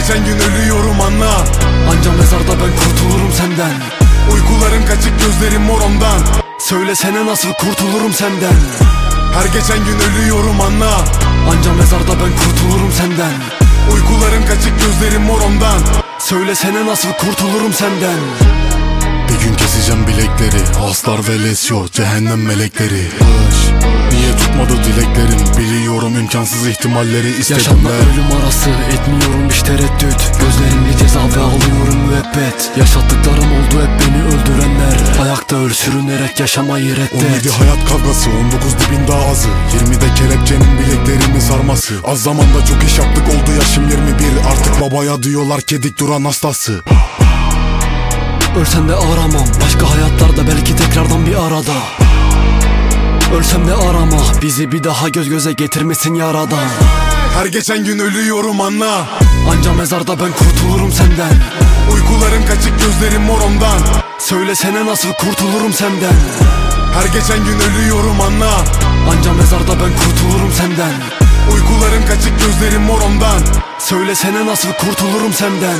geçen gün ölüyorum anla. Anca mezarda ben kurtulurum senden. Uykularım kaçık gözlerim mor ondan. Söylesene nasıl kurtulurum senden. Her geçen gün ölüyorum anla. Anca mezarda ben kurtulurum senden. Uykularım kaçık gözlerim mor ondan. Söylesene nasıl kurtulurum senden. Bir gün keseceğim bilekleri. Aslar ve lesyo cehennem melekleri. Niye tutmadı dileklerim Biliyorum imkansız ihtimalleri istedim Yaşamla ölüm arası etmiyorum hiç tereddüt. Gözlerimde ceza ve alıyorum müebbet. Yaşattıklarım oldu hep beni öldürenler. Ayakta öl sürünerek yaşamayı 17 reddet hayat kavgası 19 dibin daha azı. 20'de kelepçenin bileklerimi sarması. Az zamanda çok iş yaptık oldu yaşım 21 Artık babaya diyorlar kedik duran hastası. Ölsem de aramam. Başka hayatlarda belki tekrardan bir arada Ölsem de arama Bizi bir daha göz göze getirmesin yaradan. Her geçen gün ölüyorum anla. Anca mezarda ben kurtulurum senden. Uykularım kaçık gözlerim mor ondan. Söylesene nasıl kurtulurum senden. Her geçen gün ölüyorum anla. Anca mezarda ben kurtulurum senden. Uykularım kaçık gözlerim mor ondan. Söylesene nasıl kurtulurum senden